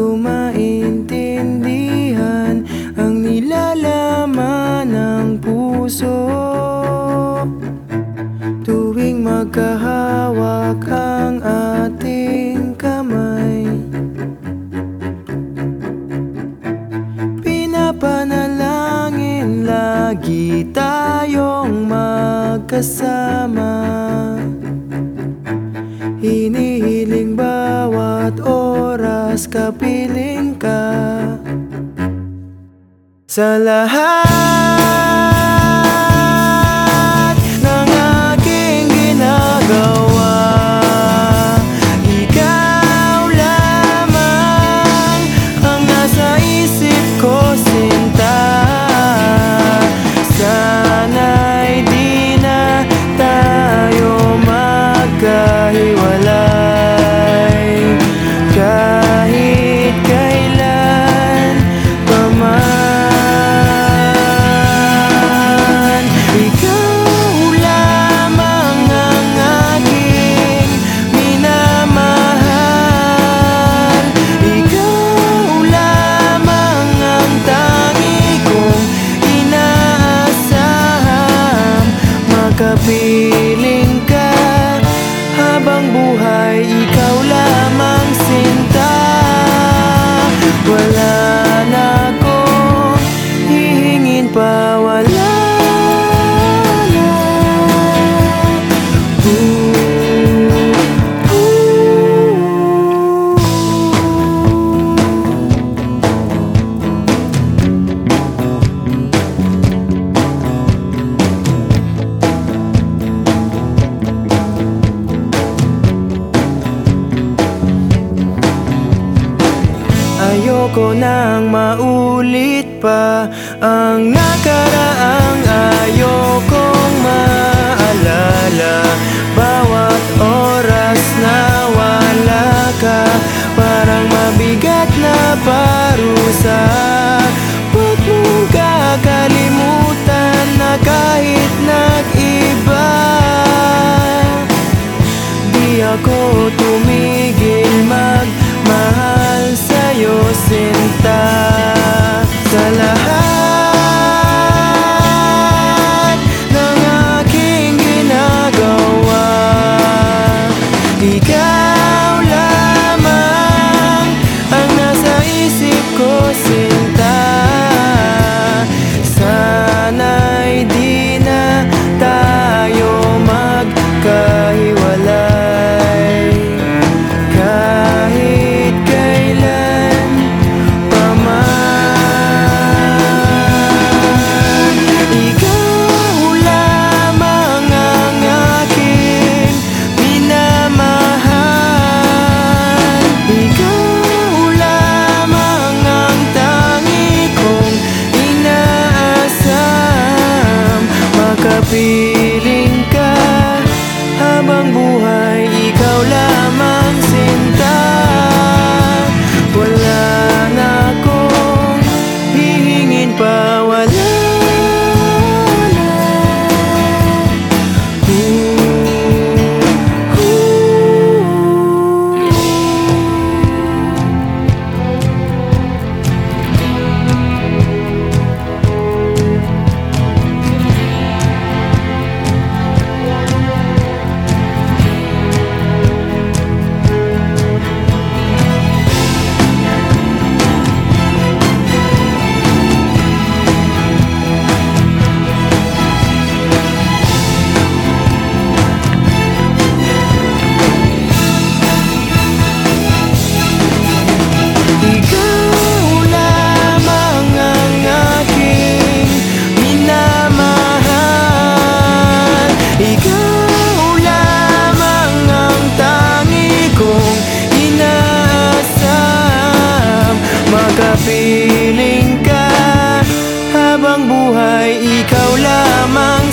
ko maintindihan Ang nilalaman ng puso. Tuwing magkahawak ang ating kamay Pinapanalangin lagi tayong magkasama. Oras kapiling ka Sa lahat habang Ayoko nang maulit pa Ang nakaraang ayokong maalala. Bawat oras na wala ka Parang mabigat na parusa. Huwag mong kakalimutan na kahit See. piling ka Habang buhay ikaw lamang